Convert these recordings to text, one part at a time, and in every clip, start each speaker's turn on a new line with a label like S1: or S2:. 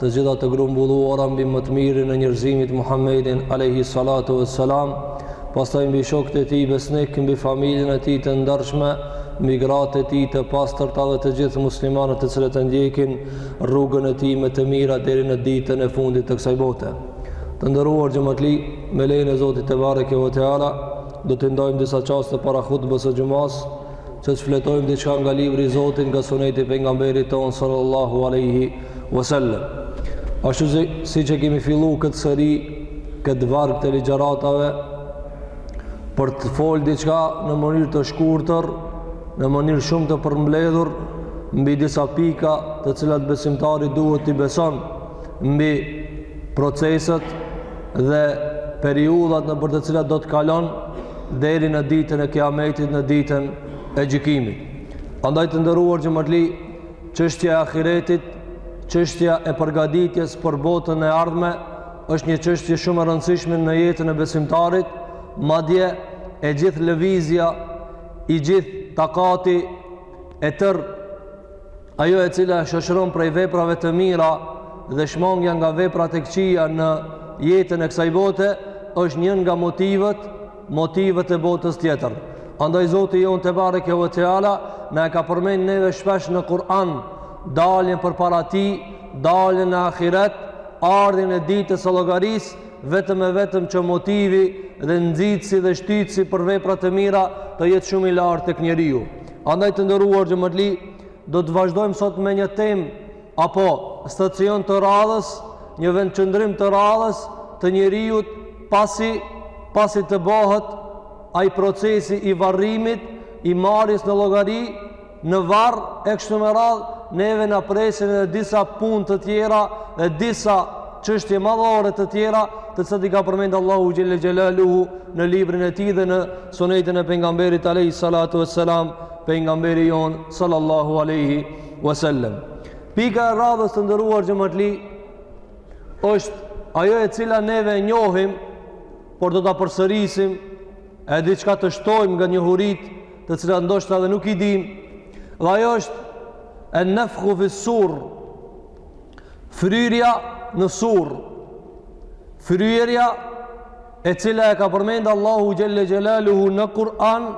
S1: të gjitha të grumbulluara mbi më të mirin e njerëzimit Muhammedin alayhi salatu wassalam, pastaj mbi shokët e tij besnikë, mbi familjen e tij të ndershme, mbi gratë e tij të pastërta dhe të gjithë muslimanët të cilët e ndjekin rrugën e tij me të mira deri në ditën e fundit të kësaj bote. Të nderuar xhematli, me lejen e Zotit tebareke ve teala, do të ndajmë disa çaste para hutbes së xhumasë, që të shfletojmë diçka nga libri i Zotit, nga suneti i pejgamberit tonë sallallahu alaihi wasallam. Ashtu siç e kemi fillu këtë seri, këtë varg të ligjëratave për të folë diçka në mënyrë të shkurtër, në mënyrë shumë të përmbledhur mbi disa pika të cilat besimtari duhet t'i beson mbi proceset dhe periudhat nëpër të cilat do të kalon deri në ditën e kiametit në ditën e gjykimit. Andaj të nderuar xhematli, çështja e ahiretit, çështja e përgatitjes për botën e ardhme, është një çështje shumë e rëndësishme në jetën e besimtarit, madje e gjithë lëvizja, i gjithë takati, e tërë Ajo e cila e shoqëron prej veprave të mira dhe shmangja nga veprat e këqija në jetën e kësaj bote është një nga motivet, motivet e botës tjetër. Andaj Zoti jonë tebareke ve teala, na e ka përmend neve shpesh në Kur'an, daljen përpara tij, daljen në ahiret, ardhjen e ditës e llogarisë, vetëm e vetëm që motivi dhe nxitësi dhe shtytësi për vepra të mira të jetë shumë i lartë tek njeriu. Andaj të nderuar xhematli, do të vazhdojmë sot me një temë apo stacion të radhës, një vendqëndrim të radhës të njeriut pasi, pasi të bëhet ai procesi i varrimit, i marrjes në llogari, në varr, e kështu me radhë, neve na presin edhe disa punë të tjera, dhe disa çështje madhore të tjera, të cilat i ka përmend Allahu xhelle xhelaluhu në librin e tij dhe në sunetin e pejgamberit alayhi salatu wassalam, pejgamberi jonë sallallahu alaihi wasallam. Pika e radhës të nderuar xhematli është ajo e cila neve e njohim, por do ta përsërisim e diçka të shtojmë nga njohuritë, të cilat ndoshta edhe nuk i dimë. Dhe ajo është en-nafkhu fis-sur. Fryrja në sur. Fryrja e cila e ka përmend Allahu xhelle xhelaluhu në Kur'an,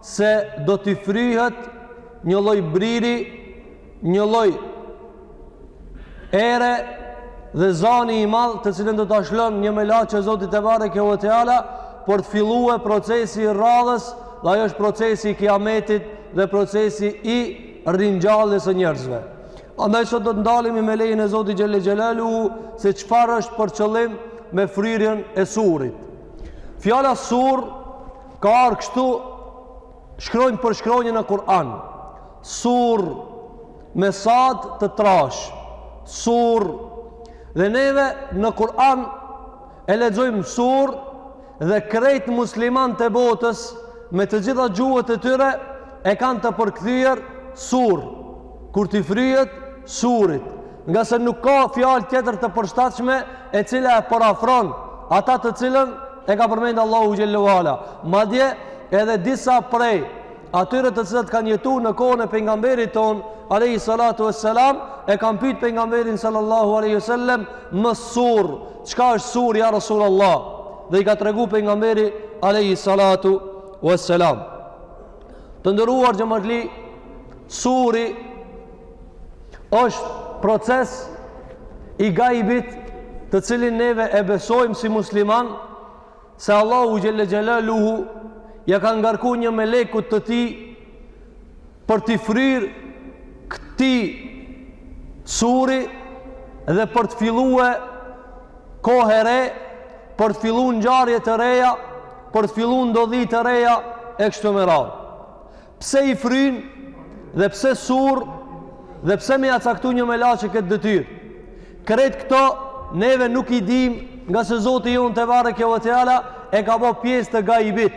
S1: se do t'i fryhet një lloj briri, një lloj ere dhe zani i madh të cilën do ta shlon një melaqe e Zotit tebareke ve teala për t'fillu procesi i rradhës dhe ajo është procesi i kiametit dhe procesi i ringjalljes së njerëzve. Andaj sot do të ndalemi me lejen e Zotit xhelle xhelaluhu se çfarë është për qëllim me fryrjen e surit. Fjala sur Ka ardh kështu shkronjë për shkronjë në Kur'an. Sur me sad të trashë. Sur dhe neve në Kur'an e lexojmë sur dhe krejt muslimantë e botës me të gjitha gjuhët e tyre e kanë të përkthyer sur. Kur t'i fryhet surit, Ngase nuk ka fjalë tjetër të përshtatshme e cila e përafron ata të cilën e ka përmend Allahu xhelle ve ala. Madje edhe disa prej atyre të cilët kanë jetu në kohën e pejgamberit tonë, alejhi salatu ve selam, e kanë pytë pejgamberin sallallahu alejhi ve selem, ma sur, çka është suri ja Resulallah? Dhe i ka tregu pejgamberi alejhi salatu ve selam. Të nderuar xhematli, suri është proces i gajbit të cilin neve e besojmë si muslimanë se Allahu xhelle xhelaluhu ia ka ngarku një melekut të tij për t'i fryrë këtij suri dhe për të fillue kohë e re, për të fillu ngjarje të reja, për të fillu ndodhi të reja, e kështu me radhë. Pse i fryn dhe pse sur dhe pse me ia caktu një melaqe këtë detyrë? Krejt këto neve nuk i dimë ngase Zoti jonë tebareke ve teala e ka bo pjesë të gajbit.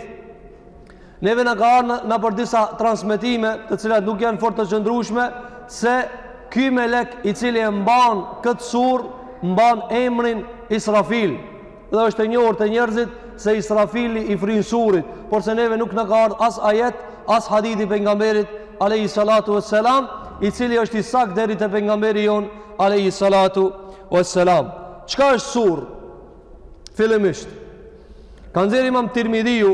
S1: Neve na ka ardh nëpër disa transmetime të cilat nuk janë fort të qëndrueshme se ky melek i cili e mban këtë sur mban emrin Israfil. Dhe është e njohur te njerëzit se Israfili i fryn surit, porse neve nuk na ka ardh as ajet, as hadith i pejgamberit alejhi salatu ve selam, i cili është i saktë deri te pejgamberi jonë alejhi salatu ve selam. Çka është sur? Fillimisht ka nxjerrë Imam Tirmidhiu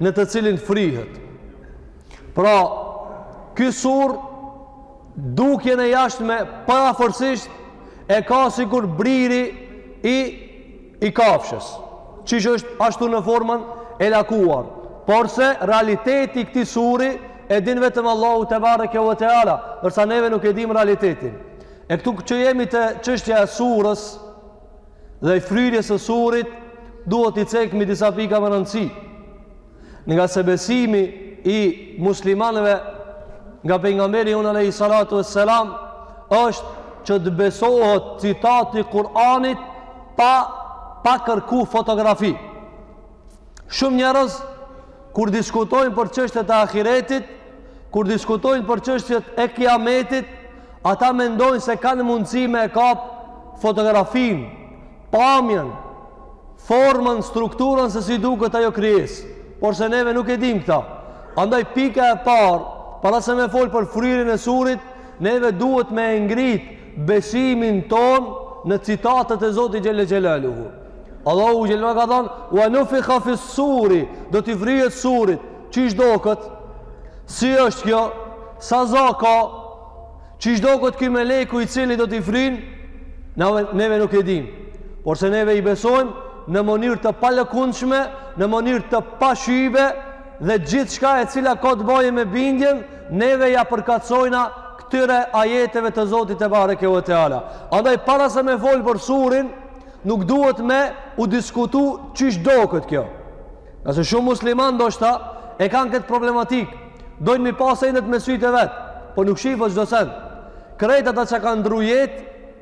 S1: në të cilin fryhet. Pra, ky sur dukjen e jashtme përafërsisht e ka sikur briri i i kafshës. Qysh është ashtu në formën e lakuar. Porse realiteti i këtij suri e din vetëm Allahu tebareke ve teala, ndërsa neve nuk e dimë realitetin. E këtu që jemi te çështja e surës, dhe i fryrjes së surit duhet t'i cekmi disa pika me rëndësi ngase besimi i muslimanëve nga pejgamberi jonë alejhi salatu ve selam është që të besohet citati i Kur'anit pa, pa kërku fotografi Shumë njerëz kur diskutojnë për çështjet e ahiretit, kur diskutojnë për çështjet e kiametit, ata mendojnë se kanë mundësi me e kap fotografinë, pamjen, formën, strukturën se si duket ajo krijesë. Porse neve nuk e dimë këta. Andaj pika e parë, para se me fol për fryrjen e surit, neve duhet me e ngrit besimin tonë në citatet e Zotit Xhel-le Xhelaluhu. Allahu Xhel-le ka thonë, ve nufiha fis suri, do t'i fryhet surit, qysh duket, si është kjo, sa za ka, qysh duket ky meleku i cili do t'i fryn, neve, neve nuk e dimë, porse neve i besojmë, në mënyrë të palëkundshme, në mënyrë të padyshimtë, dhe gjithçka e cila ka të bëjë me bindjen, neve ia përkasojna këtyre ajeteve të Zotit tebareke ve teala. Andaj para se me fol për surin, nuk duhet me u diskutu qysh duket kjo. Ngase shumë muslimanë ndoshta, e kanë këtë problematikë, dojnë me i pa sendet me sytë e vet, po nuk shifet çdo send. Krejt ata që kanë ndru jetë,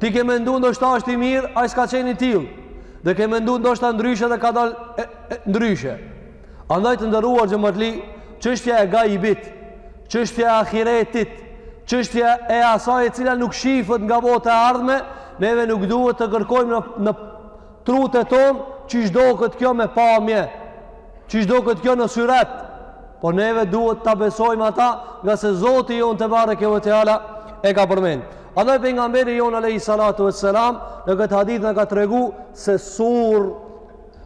S1: Ti ke mendu ndoshta është i mirë, ai s'ka qenë i tillë. Dhe ke mendu ndoshta ndryshe dhe ka dal e, e, ndryshe. Andaj të nderuar xhematli, çështja e gajbit, çështja e ahiretit, çështja e asaj e cila nuk shifet nga bota e ardhme, neve nuk duhet të kërkojmë në, në Trutë tonë, qysh duket kjo me pamje, qysh duket kjo në syret, por neve duhet ta besojmë ata ngase Zoti jonë tebareke ve teala e ka përmend. Andaj pejgamberi jonë alejhi salatu ve selam, në këtë hadith na ka tregu se sur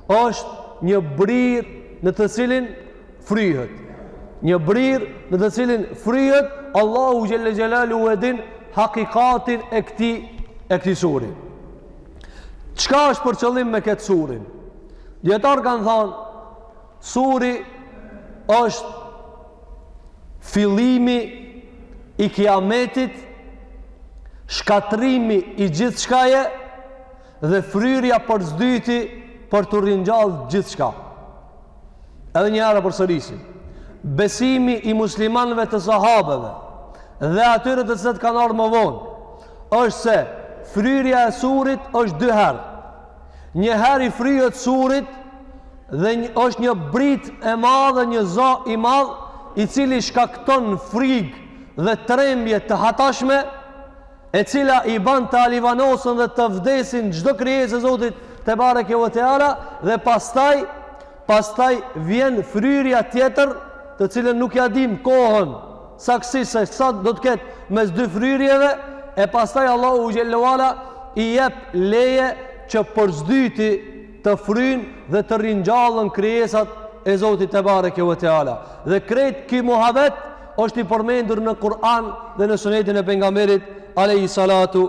S1: është një brir në të cilin fryhet. Një brir në të cilin fryhet, Allahu xhel-le xhelaluhu e din hakikatin e këtij, e këtij suri. Çka është për qëllim me këtë surin? Dijetarët kanë thanë, suri është fillimi i kiametit, shkatrimi i gjithçkaje dhe fryrja për së dyti për t'u ringjall gjithçka. Edhe një herë e përsërisim. Besimi i muslimanëve të sahabëve dhe atyre të cilët kanë ardh më vonë, është se fryrja e surit është dy herë. Një herë i fryhet surit dhe një, është një britmë e madhe, një za i madh, i cili shkakton frikë dhe trembje të hatashme, e cila i ban të alivanosen dhe të vdesin çdo krijesë e Zotit tebareke ve teala dhe pastaj Pastaj vjen fryrja tjetër të cilën nuk ja dimë kohën saktësisht se sa do të ketë mes dy fryrjeve e pastaj Allahu xhelle ve ala i jep leje që për së dyti të fryjë dhe të ringjallen krijesat e Zotit tebareke ve teala dhe krejt ky muhabet është i përmendur në Kur'an dhe në sunetin e pejgamberit alayhi salatu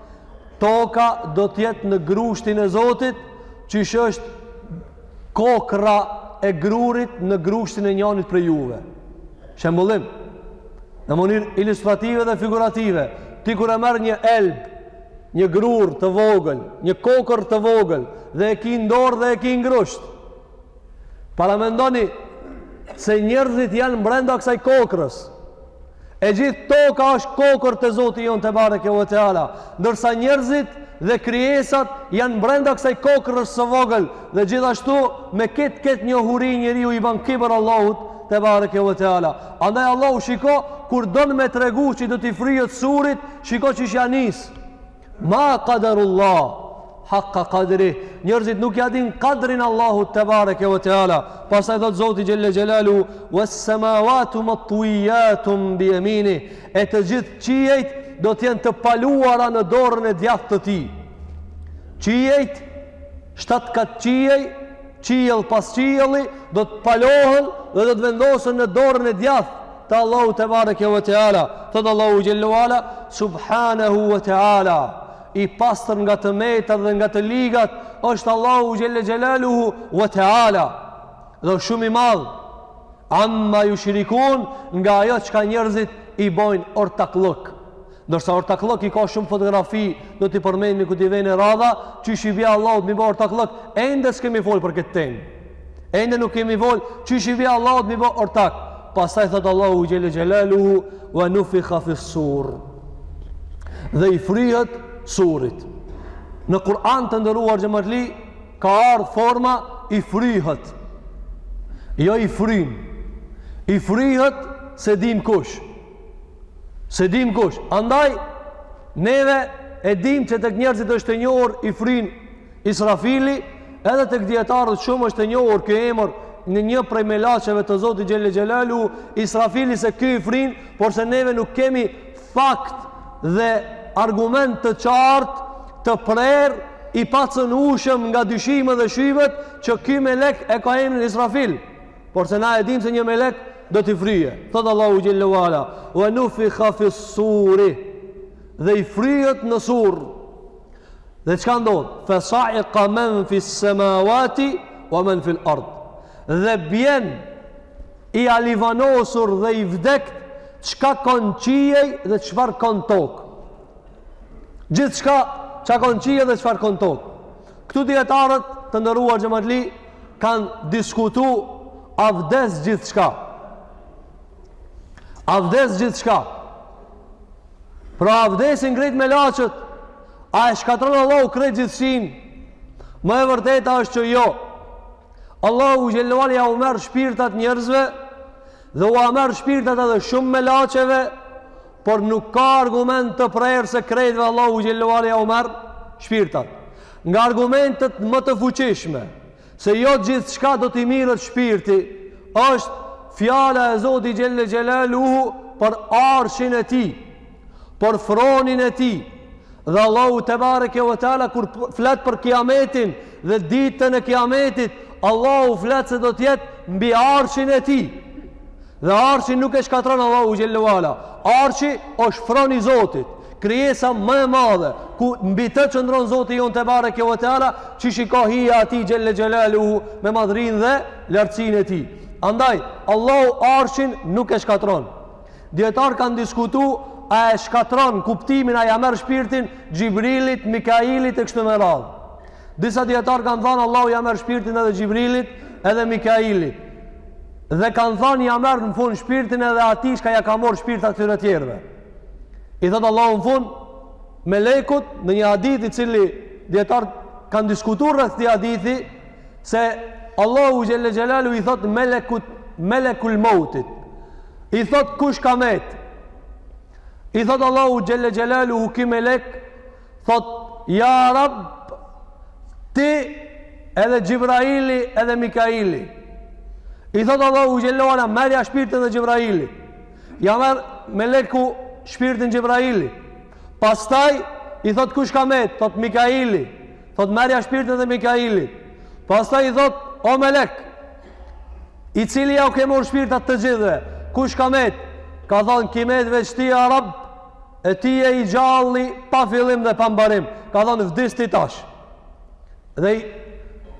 S1: toka do të jetë në grushtin e Zotit, qysh është kokrra e grurit në grushtin e njanit prej juve. Shembëllim, në mënyrë ilustrative dhe figurative, ti kur e merr një elb, një grurë të vogël, një kokërr të vogël dhe e ki n'dorë dhe e ki n'grusht. Paramendoni se njerëzit janë mbrenda kësaj kokrrës. E gjithë toka është kokërr te Zoti jonë tebareke ve teala, ndërsa njerëzit dhe krijesat janë brenda kësaj kokrrës së vogël dhe gjithashtu me ketë ketë njohuri njeriu i ban kibër Allahut tebareke ve teala. Andaj Allahu shiko kur don me tregu që do t'i fryhet surit, shiko qysh ia nis. Ma qadarullah haqqa qadri. Njerëzit nuk ja dinë kadrin Allahut tebareke ve teala. Pastaj thotë Zoti xhelle xhelaluhu was samawatu matwiyatun bi yamini. E të gjithë qiejt do të jenë të paluara në dorën e djathtë të tij. Qiejt shtatë kat qiej, qiell pas qielli do të palohen dhe do të vendosen në dorën e djathtë Të Allahu tebareke ve teala, thotë Allahu xhelle ve ala, subhanehu ve teala, i pastër nga të metat dhe nga të ligat, është Allahu xhelle xhelaluhu ve teala, dhe shumë i madh, amma jushrikun nga ajo çka njerëzit i bojnë ortakllëk, Ndërsa ortakllëki ka shumë fotografi, do t'i përmendmi kur t'i vjen radha, qysh i vjen Allahut m'i bo ortakllëk, ende s'kemi folë për këtë temë. Ende nuk kemi folë, qysh i vjen Allahut m'i bo ortak. Pastaj thotë Allahu xhelle xhelaluhu, wa nufikha fis sur. Dhe i fryhet surit. Në Kur'an të nderuar xhematli, ka ardhë forma i fryhet. Jo i fryn. I fryhet s'e dimë kush. S'e dim kush. Andaj, neve e dim që tek njerëzit është e njohur i frin Israfili, edhe tek dijetarët shumë është e njohur ky emër, një prej melaqeve të Zotit xhelle xhelaluhu, Israfili se ky i frin, por se neve nuk kemi fakt dhe argument të qartë të prerë, i pacënushëm nga dyshimet dhe shybet që ky melek e ka emrin Israfil. Por se na e dimë se një melek do t'i fryje. Thot Allahu xhelle ue ala, ue nufikha fis suri, dhe i fryjet në sur. Dhe çka ndodh? Fe saika men fis semawati, ue men fil ard. Dhe bjen i alivanosur dhe i vdekt, çka ka n'qiej dhe çfar ka n'tokë. Gjithçka, çka ka n'qiej dhe çfar ka n'tokë. Këtu dijetarët të nderuar xhematli kanë diskutu a vdes gjithçka. A vdes gjithçka. Pra a vdesin krejt melaqet, a e shkatrron Allahu krejt gjithësinë? Më e vërteta është që jo. Allahu xhelle ue ala jau merr shpirtat njerëzve, Dhe ua merr shpirtat edhe shumë melaqeve, por nuk ka argument të prerë se krejtëve Allahu xhelle ue ala jau merr shpirtat. Nga argumentet më të fuqishme, se jo gjithçka do t'i miret shpirti, është fjala e Zotit xhelle xhelaluhu për arshin e tij. për fronin e tij. Dhe Allahu tebareke ve teala kur flet për kiametin dhe ditën e kiametit, Allahu flet se do të jetë mbi arshin e tij. Dhe arshin nuk e shkatrron Allahu xhelle ue ala. Arshi është fron i Zotit, krijesa më e madhe ku mbi të qëndron Zoti jonë tebareke ve teala, qysh i ka hije atij xhelle xhelaluhu me madhërinë dhe lartësinë e tij. Andaj Allahu arshin nuk e shkatrron. Dijetar kan diskutu a e shkatrron kuptimin a ja merr shpirtin Xhibrilit, Mikailit e kështu me radh. Disa dijetar kan thënë Allahu ja merr shpirtin edhe Xhibrilit, edhe Mikailit. Dhe kan thënë ja merr në fund shpirtin edhe atij çka ja ka marr shpirtat këtyre të tjerëve. I thot Allahu në fund melekut në një hadith i cili dijetar kan diskutuar rreth këtij hadithi Se Allahu xhelle xhelaluhu i thot melekut, melekul meutit. I thot kush ka met. I thot Allahut xhelle xhelaluhu ki melek. Thot, ja rab, ti edhe Xhibraili edhe Mikaili. I thot Allahu xhelle ue ala merrja shpirtin edhe Xhibrailit. Ja merr meleku shpirtin Xhibrailit. Pastaj, i thot kush ka met. Thot Mikaili. Thot merja shpirtin dhe Mikaili. Pastaj i thot, o melek, i cili ja u ke mar shpirtat të gjithve, kush ka met? Ka thon ke met veç ti ja rab, e ti je i gjalli pa fillim dhe pa mbarim. Ka thon vdis ti tash. Dhe i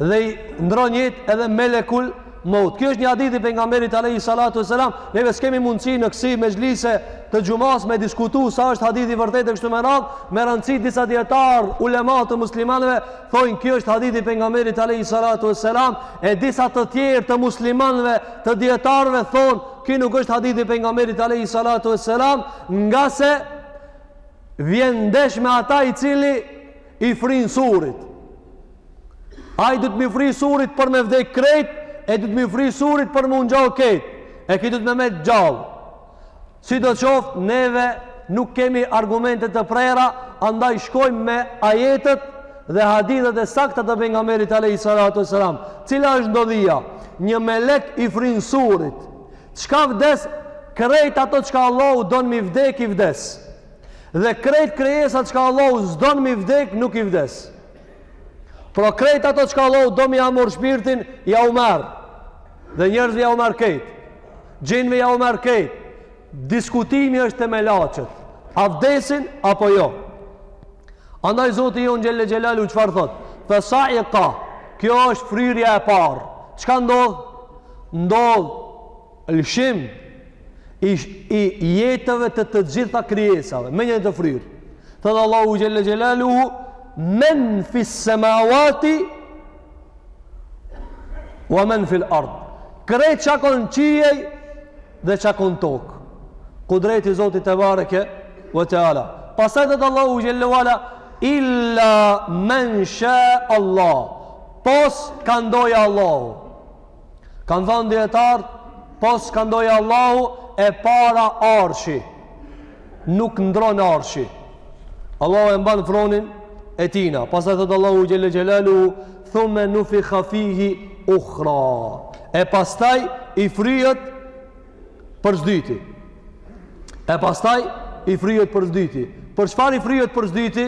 S1: dhe i ndron jetë edhe melekul Maut. Ky është një hadith i pejgamberit alayhi salatu wasalam. Neve s'kemi mundësi në kësi mexhlise të xhumas me diskutu sa është hadith i vërtetë e kështu me radh, me rëndësi disa dietar ulema të muslimanëve thonë ky është hadith i pejgamberit alayhi salatu wasalam, e disa të tjerë të muslimanëve, të dietarëve thonë ky nuk është hadith i pejgamberit alayhi salatu wasalam, ngase vjen ndesh me ata i cili i frin surit. Ai do të mi fri surit për me vdek krejt, e do të mi fri surit për mu ngjall krejt. E ky do të me met gjall. Sido qoftë, neve nuk kemi argumente të prera, andaj shkojmë me ajetet dhe hadithet e sakta të pejgamberit alayhi salatu wasalam. Cila është ndodhia? Një melek i frin surit. Çka vdes? Krejt ato çka Allahu don mi vdek i vdes. Dhe krejt krijesat çka Allahu s'don mi vdek nuk i vdes. Pra krejt ato çka Allahu do me ja mar shpirtin, ja u merr. Dhe njerëzve ja u merr krejt. Xhinve ja u merr krejt. Diskutimi është te melaçet. A vdesin apo jo? Andaj Zoti jon Xhelle Xhelalu çfarë thot? Fa sa'iqa. Kjo është fryrja e parë. Çka ndodh? Ndodh Lëshim i, i jetëve të të gjitha krijesave, me një të fryrë. Thotë Allahu Xhelle Xhelalu, men fis semawati, wa men fil ard. Krejt çka ka n'qiej dhe çka ka n'tokë. Kudreti Zotit tebareke we teala. Pastaj thotë Allahu Xhelle we ala, illa men sha Allah. Pos kand doja Allahu. Kanë thënë dietart, pos kand doja Allahu e para arshi. Nuk ndron arshi. Allahu e mban fronin e tina. Pastaj thot Allahu xhelle xhelalu, thumma nufikha fihi ukhra. E pastaj i fryhet për s'dyti. E pastaj i fryhet për s'dyti. Për çfarë i fryhet për s'dyti?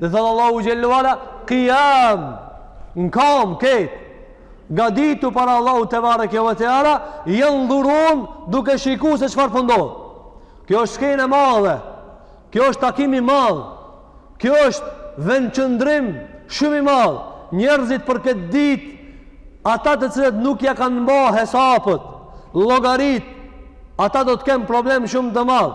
S1: Dhe thotë Allahu Xhelle we ala, Qiyam, në kam, krejt, gaditu para Allahu tebareke we teala, jendhurun duke shiku se çfarë po ndodh. Po kjo është skenë e madhe, kjo është takim i madh, kjo është vendqëndrim shumë i madh. Njerëzit për këtë dit, ata të cilët nuk ja kanë mba hesapet, llogarit, ata do të kenë problem shumë të madh.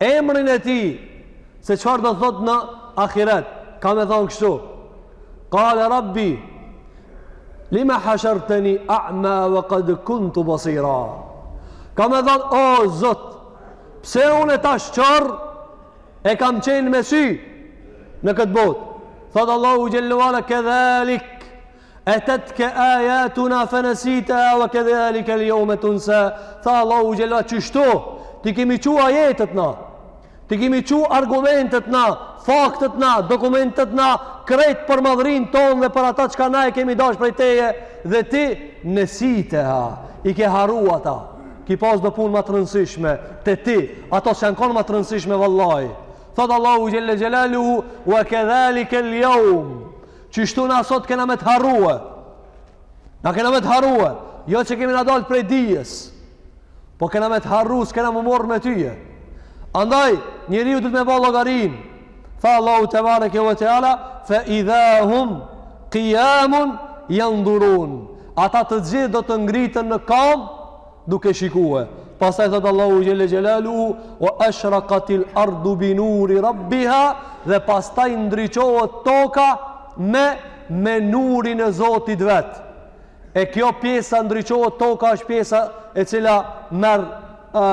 S1: emrin e tij se çfarë do thot në ahiret ka me thonë kështu kale rabbi lima hasharteni a'ma ve kad kuntu basira ka me thonë o zot pse unë e tash qorr e kam qenë me sy në këtë bot thot Allahu xhelle ve ala kedhalik Etetke ajatuna fenesiteha ve kedhalikel jevme tunsa, tha Allahu qështu, t'i kemi çu ajetet na, t'i kemi çu argumentet na, faktet na, dokumentet na, krejt për madhërinë tonë dhe për ata çka na e kemi dash prej teje, dhe ti nesiteha, i ke harru ata, ki pas do punë ma të rënsishme, te ti, ato s'janë konë ma të rënsishme vallahi, thotë Allahu xhelle xhelaluhu ve kedhalikel jevme tunsa, Qështu na sot kena me të harrua. Na kena me të harrua. Jo që kemi na dalë prej dijes. Po kena me të harrua, s'kena m'u morr me tyje. Andaj, njeriu duhet me ba llogarinë. Tha Allahu tebareke ve teala, fe idha hum kijamun jandhurun. Ata të gjithë do të ngriten në kamb, duke shikue. Pastaj thot Allahu xhelle xhelaluhu wa ashraqatil ardu bi nuri rabbiha dhe pastaj ndriçohet toka me me nurin e Zotit vet. E kjo pjesa ndriçohet toka është pjesa e cila merr ë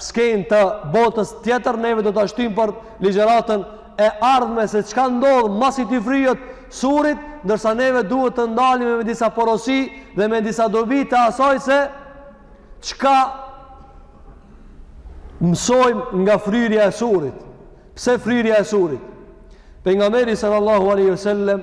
S1: skenë të botës tjetër neve do ta shtyjmë për ligjëratën e ardhme se çka ndodh masi t'i fryhet surit, ndërsa neve duhet të ndalemi me disa porosi dhe me disa dobi të asaj se çka mësojmë nga fryrja e surit. Pse fryrja e surit? Pejgamberi sallallahu alaihi wasallam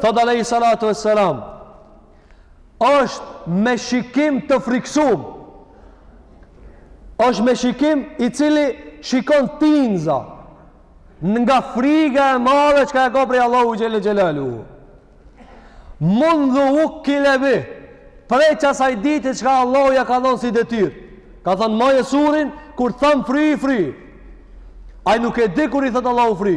S1: Thot alejhi salatu ve selam, është me shikim të friksum, është me shikim i cili shikon tinza, nga friga e madhe çka e ka prej Allahu xhelle xhelaluhu. Mundhu vukkile bihi, prej qasaj dite çka Allahu ja ka dhonë si detyr. Ka thonë maje surin, kur t'tham fry, fry. Ai nuk e di kur i thotë Allahu fry.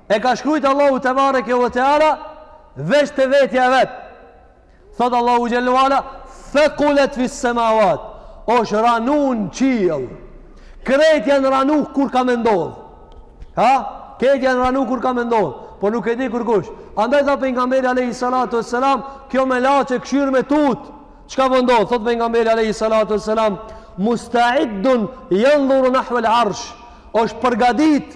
S1: E ka shkrujt Allahu tebareke ve teala, veç te vetja e vet. Thotë Allahu xhelle ve ala, thekulet fis-semavat, është ranu në qiell. Krejt janë ranu kur ka me ndodhë. Ha? Krejt janë ranu kur ka me ndodhë. Po nuk e di kurrkush. Andaj tha pejgamberi alejhi salatu ve selam, kjo melaqe kshyr me tutë. Çka po ndodhë? Thotë pejgamberi alejhi salatu ve selam, mustaiddun jandhuru nahvel arsh është
S2: përgadit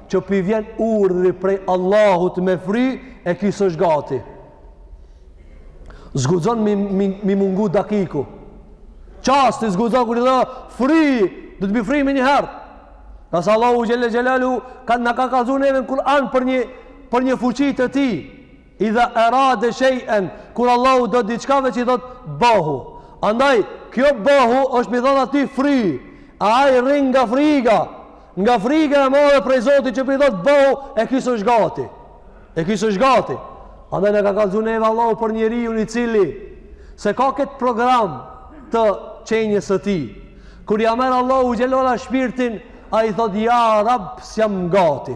S2: që pi vjen urdhri prej Allahut me fry e ky s'është gati s'guxon mi, mi, mi mungu dakiku çasti s'guxon kur thotë fry duhet me fry menjëherë sepse Allahu xhele xhelaluhu na, na ka kallzu neve në Kur'an për një, për një fuqi të tij Idha arade shay'an, kur Allahu do diçka veç i thot bohu. Andaj kjo bohu është me i thonë atij fry. Ai rrin nga friga? Nga friga e madhe prej Zotit që i thot bohu e ky s'është gati. E ky s'është gati. Andaj na ka kallzu neve Allahu për njeriun i cili s'e ka këtë program të qenies së tij. Kur ia merr Allahu xhelala shpirtin, ai thot ja Rabb, s'jam gati.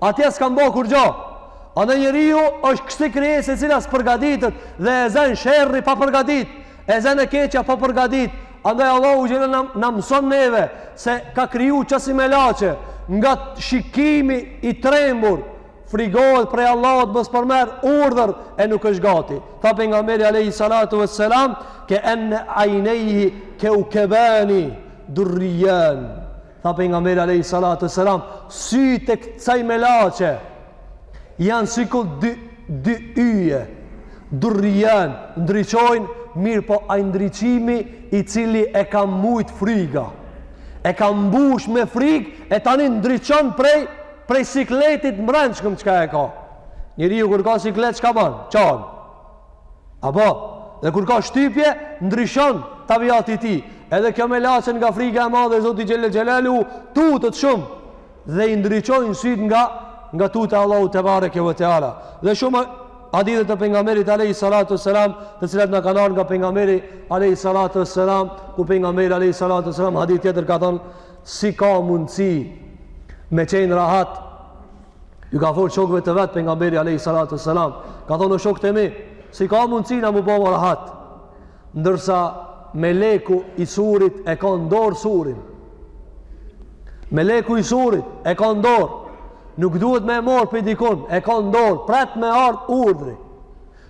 S2: Atje s'kam bo kurgjo. Andaj njeriu është kësi krijese e cila s'përgaditet dhe e zen sherri pa përgadit, e zen e keqja pa përgadit. Andaj Allahu xhele na, na mëson neve se ka kriju qasi melaqe nga shikimi i trembur frigohet prej Allahut mos po merr urdhër e nuk është gati. Tha pejgamberi alayhi salatu vesselam ke an aynayhi kawkabani durriyan. Tha pejgamberi alayhi salatu selam, sytë e kësaj melaqe janë sikur dy dy yje. Durrian ndriçojnë, mirëpo ai ndriçimi i cili e ka mujt friga. E ka mbush me frig e tani ndriçon prej prej sikletit mbrendshëm çka e ka. Njeriu kur ka siklet çka ban? Qan. Apo, dhe kur ka shtypje, ndryshon tabiati i tij. Edhe kjo melaqe nga friga e madhe, Zotit xhele xhelaluhu, tutet shumë, dhe i ndriçojnë sytë nga, nga tuta e Allahut tebareke ve teala. Dhe shumë hadithe të pejgamberit Alejhi Salatu Selam, të cilat na kanë ardh nga pejgamberi Alejhi Salatu Selam, ku pejgamberi Alejhi Salatu Selam, hadith tjetër ka thonë, si ka mundësi me qenë rahat, Ju ka thonë shokëve të vet pejgamberi alayhi salatu selam, ka thonë shokët e mi, si ka mundësi na m'u ba ma rahat. Ndërsa meleku i surit e ka n'dorë surin. Meleku i surit e ka n'dorë. Nuk duhet me e marr pi dikun, e ka n'dorë, pret me ardh urdhri.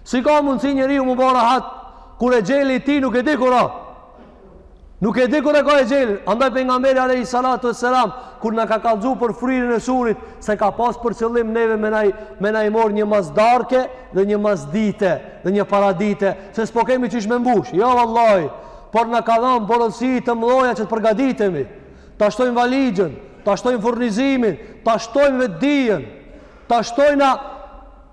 S2: Si ka mundësi njeriu m'u ba rahat kur exheli i tij nuk e di kur Nuk e di kur e ka exhelin, andaj pejgamberi alejhi salatu ve selam, kur na ka kallzu për fryrjen e surit, s'e ka pas për qëllim neve me na e, me na e mor një masdarke dhe një masdite dhe një paradite, se s'po kemi qysh me mbush, jo vallaj, por na ka dhanë porosi të mdhoja që të përgaditemi, ta shtojmë valixhen, ta shtojmë furnizimin, ta shtojmë vetëdijen, ta shtojna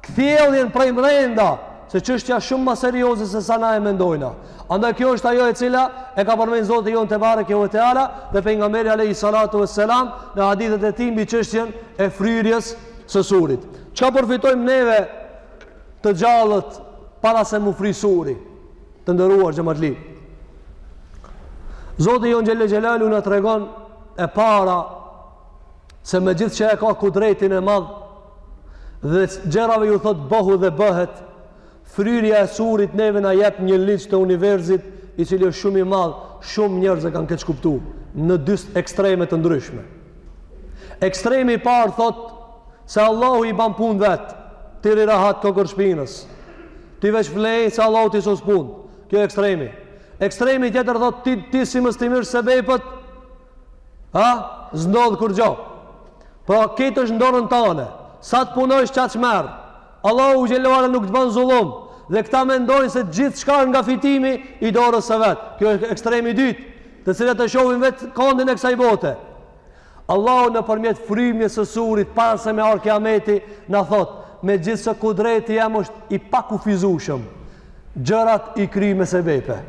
S2: kthjelljen prej mrenda se çështja është shumë ma serioze se sa na e mendojna. Andaj kjo është ajo e cila e ka përmend Zoti jonë tebareke ve teala dhe pejgamberi alejhi salatu vesselam në hadithet e tij mbi çështjen e fryrjes së surit. Çka përfitojmë neve të gjallët para se m'u fry suri? Të nderuar xhematli. Zoti jonë xhelle xhelalu na tregon e para se me gjithë që e ka kudretin e madh, dhe gjërave ju thotë bohu dhe bëhet, fryrja e surit neve na jep një ligj të universit, i cili është shumë i madh, shumë njerëz e kanë keqkuptu, në dy ekstreme të ndryshme. Ekstremi i parë thotë, se Allahu i ban punët vetë, ti rri rahat kokërr shpinës, ti veç flej se Allahu t'i sos punët, kjo ekstremi. Ekstremi tjetër thotë, ti, ti si mos t'i merr sebepet, Ha? S'ndodh kurrgjo. Pra, krejt është n'dorën tane. Sa të punojsh qaq merr. Allahu xhelle ve ala nuk të ban zullum. Dhe këta mendojnë se gjithçka nga fitimi i dorës së vet. Kjo është ekstremi i dytë, të cilët e shohin veç kondin e kësaj bote. Allahu nëpërmjet fryrjes së surit, para se me ardh kiameti, na thotë, megjithëse kudreti jem është i pakufizueshëm, gjërat i kryj me sebepe.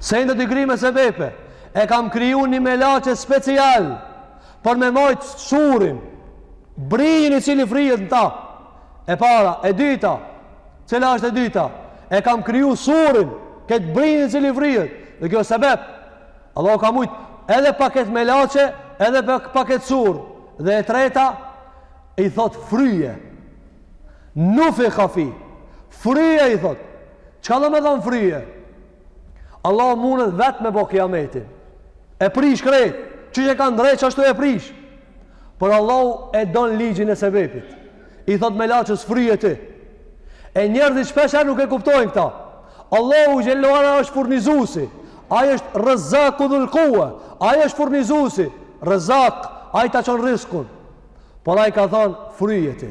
S2: Sendet i kryj me sebepe. E kam kriju një melaqe special për me majtë surin, brinin i cili fryhet në ta. E para, e dyta, cila është e dyta, e kam kriju surin, këtë brinin i cili fryhet, dhe kjo sebep, Allahu ka mujtë, edhe pa këtë melaqe, edhe pa këtë sur, dhe e treta, i thot fryje, nufiha fi, fryje i thot, çka do me thonë fryje, Allahu mundet vetë me bo kiametin. E prish krejt, qysh e ka ndreq qashtu e prish. Por Allahu e don ligjin e sebepit. I thot melaqes fryje ti. E njerëzit shpeshherë nuk e kuptojnë këta. Allahu xhelle ve ala është furnizuesi. Ai është rezzaku dhul kuve. Ai është furnizuesi. Rezzak, ai ta çon rriskun. Por ai ka thonë, fryje ti.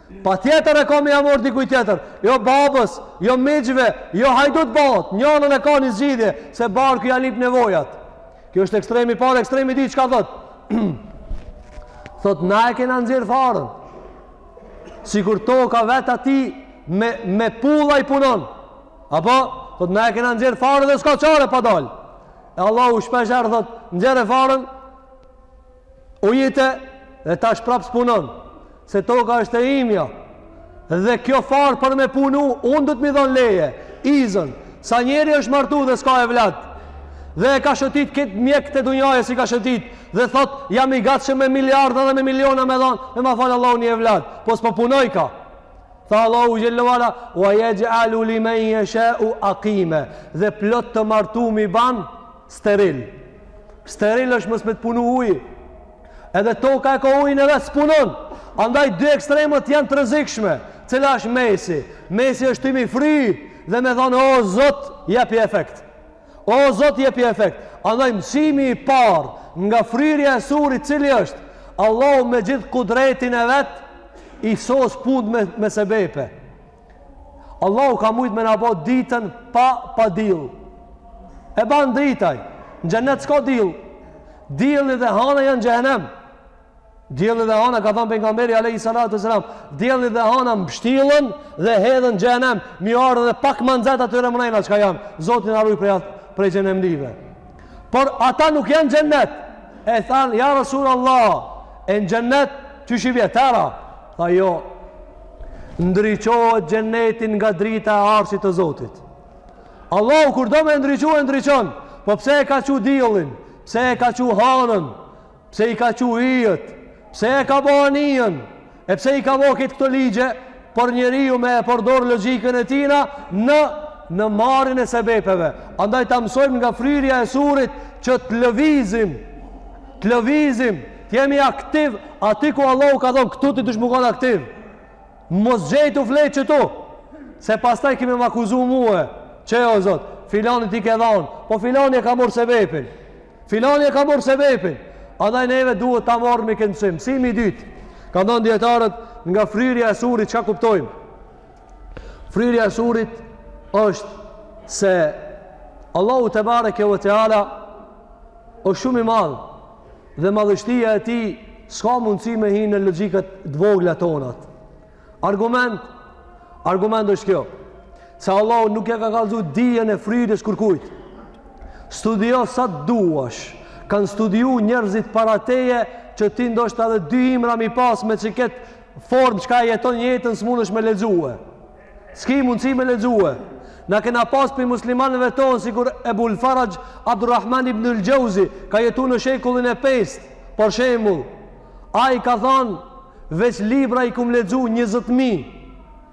S2: Patjetër e ka me ja marr dikujt tjetër Jo babës, jo mixhëve, jo hajdut bëhet Njanën e ka një zgjidhje Se barku ja lyp nevojat Kjo është ekstremi i parë, ekstremi dy çka thot Thot na e kena nxjerr farën Sikur toka vetë atij me, me pulla i punon Apo, thot na e kena nxjerr farën dhe s'ka çare pa dalë E Allahu shpeshherë thot Nxjerre farën Ujite dhe tash prapë s'punon, se toka është e imja. Dhe kjo farë për me punu, unë duhet m'i dhonë leje, izën, sa njeri është martu dhe s'ka evlad. Dhe e ka shëtit krejt mjekt e dunjajes i ka shëtit, dhe thot, jam i gatshëm me miliarda dhe me miliona me dhonë, me ma falë Allahu ni evlad, po s'po punojka. Tha Allahu xhele ve ala, ua jexh'alu men jeshau akime, dhe plot të martum i banë, Steril. Steril është mos me të punu ujë. Edhe toka e ka ujën e vet s'punon. Andaj dy ekstremet janë të rrezikshme. Cila është mesi? Mesi është ti m'i fry dhe me thonë, o zot, jepi efekt. O zot, jepi efekt. Andaj mësimi i parë nga fryrja e surit cili është, Allahu me gjithë kudretin e vet, i sos punët me, me sebepe. Allahu ka mujtë me na bo ditën pa, pa diell. E banë dritë aj. Në xhennet s'ka diell. Dielli dhe hana janë n'xhehenem. Dielli dhe hana, ka thanë pejgamberi, alejhi salatu ue selam, dielli dhe hana mbështillen dhe hedhen n'xhehenem, m'i ardhë edhe pak ma nxetë atyre mrena çka janë. Zoti na ruj prej, prej xhehenemlive. Por ata nuk janë n'xhennet. E thanë, ja Rasulallah, e në xhennet, qysh i vje, terr a? Tha jo, ndriçohet xhenneti nga drita e arshit të Zotit. Allahu kur do me e ndriçu, e ndriçon. Po pse e ka çu diellin, pse e ka çu hanën, Pse i ka çu yjet? Pse e ka bo anijën? E pse i ka bo krejt këto ligje? Por njeriu me e përdor logjikën e tina në, në marrjen e sebepeve. Andaj ta mësojmë nga fryrja e surit që të lëvizim, të lëvizim, të jemi aktiv, aty ku Allahu ka thonë këtu ti duhesh me konë aktiv. Mos ndejt tu flejt qëtu, se pastaj ki me m'akuzu mue, që o Zot, filanit i ke dhanë, po filani e ka morrë sebepin. Filani e ka marrë sebepin, andaj neve duhet ta marrim këtë mësim. Msimi i dytë, kanë thonë dijetarët nga fryrja e surit, çka kuptojmë? Fryrja e surit është se Allahu tebareke ve teala është shumë i madh dhe madhështia e tij s'ka mundësi me hi në logjikat t'vogla tonat. Argument, argument është kjo, se Allahu nuk ja ka kallzu dijen e fryrjes kërkujt. Studio sa të duash, kanë studiu njerëzit para teje që ti ndoshta edhe dy ymra m'i pas me qiket formë çka e jeton jetën s'mundesh me lexue. S'ki mundësi me lexue. Na kena pas prej muslimanëve tonë, sikur Ebul Faraxh Abdurrahman ibnul Xhauzi, ka jetu në shekullin e pestë, për shembull, Ai ka thanë, veç libra i kum lexu 20000.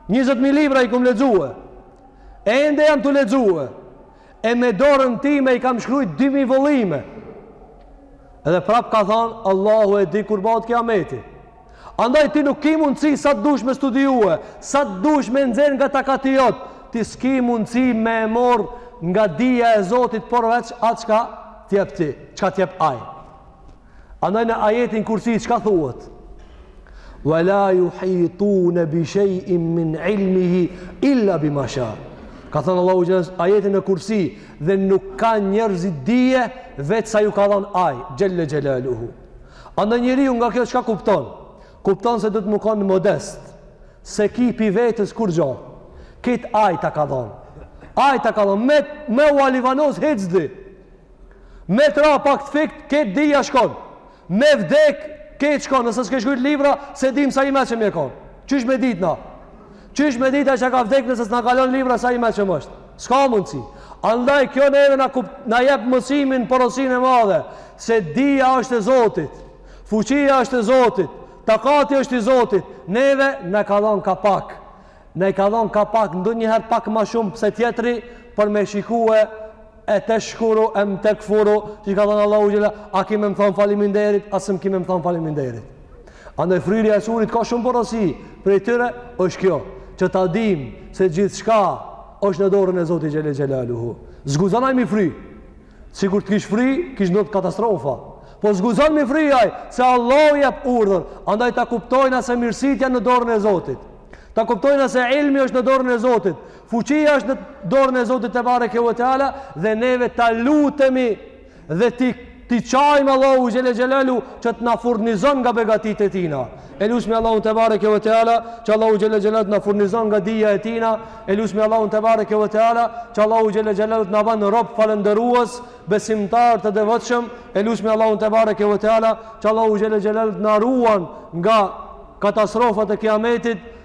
S2: 20000 libra i kum lexu. E ende jam tu lexue. E me dorën time i kam shkrujt 2000 vëllime. Edhe prap ka thanë, Allahu e di kur bahet kiameti. Andaj ti nuk ki mundësi sa të dush me studiue, sa të dush me nxjerr nga takati jot, ti s'ki mundësi me e marr nga dija e Zotit por veç atë çka t'jep ti, çka t'jep ai. Andaj në ajetin kursi çka thuhet? Wa la yuhitun bi shay'in min ilmihi illa bima sha. Ka thënë Allahu xhelle në ajetin kursi dhe nuk kanë njerëzit dije veç sa ju ka dhonë ai, xhelle xhelaluhu. Andaj njeriu nga kjo çka kupton? Kupton se duhet me konë modest, s'e ki pi vetes kurgjo, kejt ai ta ka dhonë, ai ta ka dhonë, me, me u alivanos hiç s'di, Me t'ra pak të fikt, kejt dija shkon. Me vdek, kejt shkon. Nëse s'ke shkrujt libra, s'e dim sa i meçëm je kon. Qysh me dit na? Qysh me dit ai që ka vdek nëse s'na ka lon libra sa i meçëm është? S'ka mundësi. Andaj kjo neve na, kup, na jep mësimin porosinë e madhe, se dija është e Zotit. Fuqia është e Zotit. Takati është i Zotit. Neve na ka dhon ka pak. Na i ka dhon ka pak, ndonjëherë pak ma shumë se tjetri për me shikue E teshkuru em tekfuru, që ka thënë Allahu xhelle, a ki me më thënë faliminderit, a s'më ki me më thënë faliminderit. Andaj fryrja e surit ka shumë porosi, prej tyre është kjo, që ta dim se gjithçka është në dorën e Zotit xhelle xhelaluhu. S'guxon ai m'i fry, sikur të kish fry, kish ndodh katastrofa. Po s'guxon m'i fry ai, se Allahu jep urdhër, andaj ta kuptojna se mirësitë janë në dorën e Zotit. Ta kuptojna se ilmi është në dorën e Zotit. Fuqia është në dorën e Zotit tebareke ue teala dhe neve ta lutemi dhe t'i, t'i çajmë Allahut xhelle xhelaluhu që të na furnizon nga begatitë e tina. E lusmi Allahun tebareke ue teala që Allahu xhelle xhelaluhu të na furnizon nga dija e tina. E lusmi Allahun tebareke ue teala që Allahu xhelle xhelaluhu të na bën rob falënderues, besimtar të devotshëm. E lusmi Allahun tebareke ue teala që Allahu xhelle xhelaluhu të na ruan nga katastrofat e kiametit.